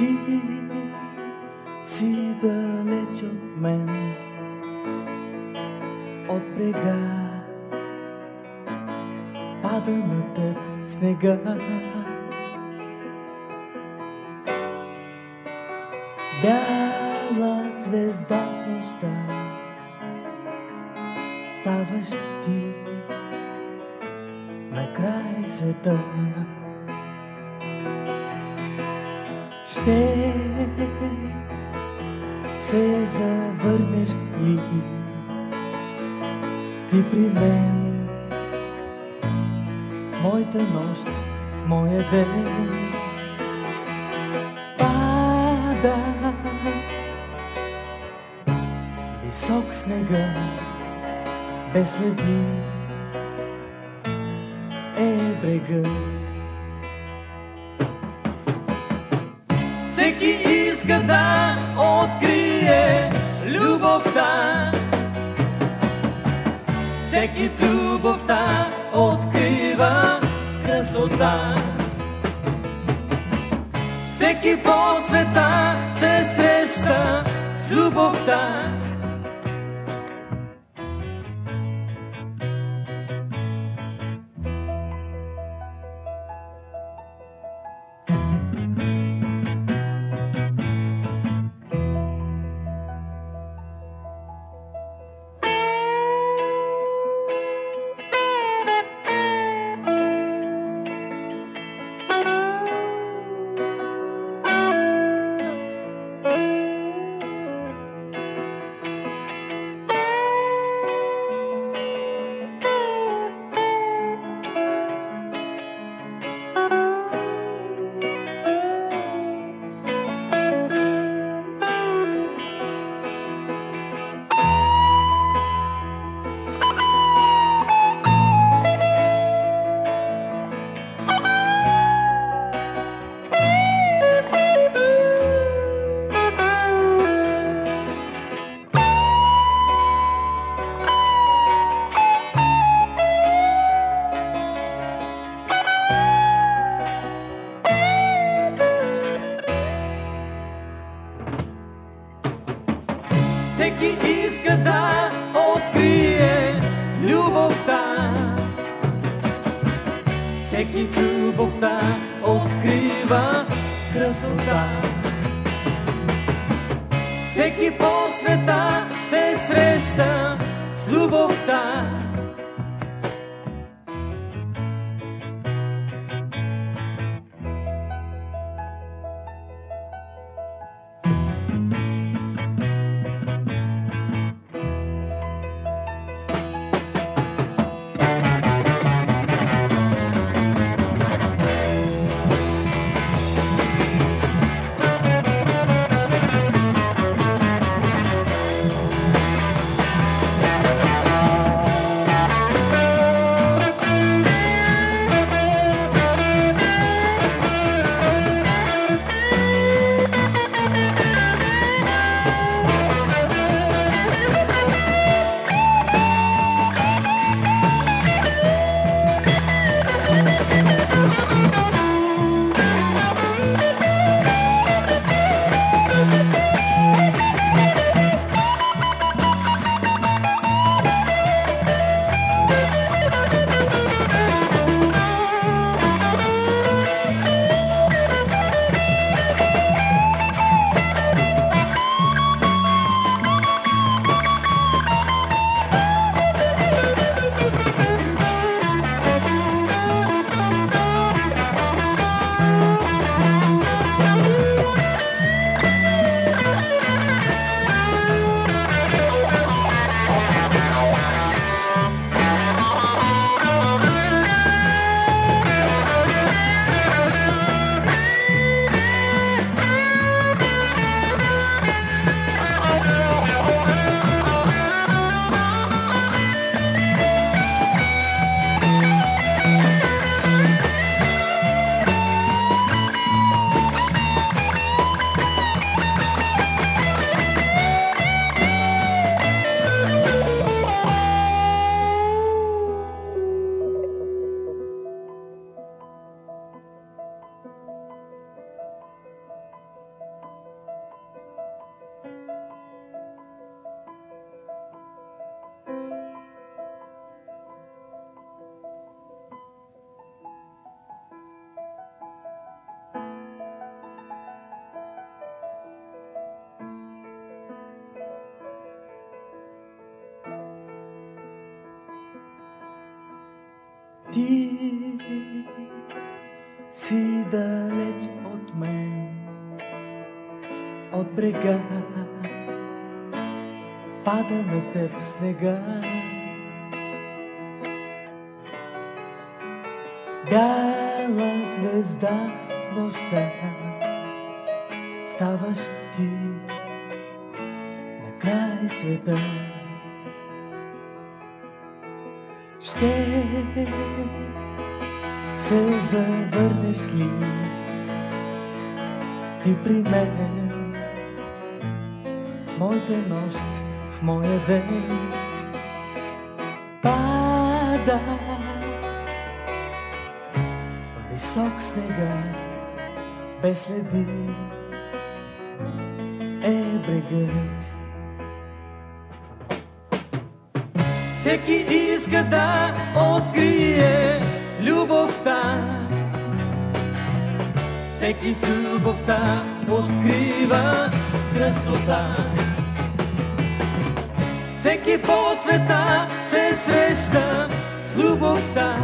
Ти си далеч от мен, от брега, пада на теб снега. Бяла звезда в нощта, ставаш ти на край света. Ще се завърнеш ли ти при мен. В моята нощ, в моя ден. Пада висок снега без следи. Е брегът иска да открие любовта. Всеки в любовта открива красота. Всеки по света се среща с любовта. Всеки иска да открие любовта. Всеки в любовта открива красота. Всеки по света се среща с любовта. Си далеч от мен, от брега, пада на теб снега. Бяла звезда в нощта, ставаш ти на край света. Ще се завърнеш ли? Ти при мен в моята нощ, в моя ден. Пада висок снега без следи. Е брегът. Всеки иска да открие любовта. Всеки в любовта открива красота. Всеки по света се среща с любовта.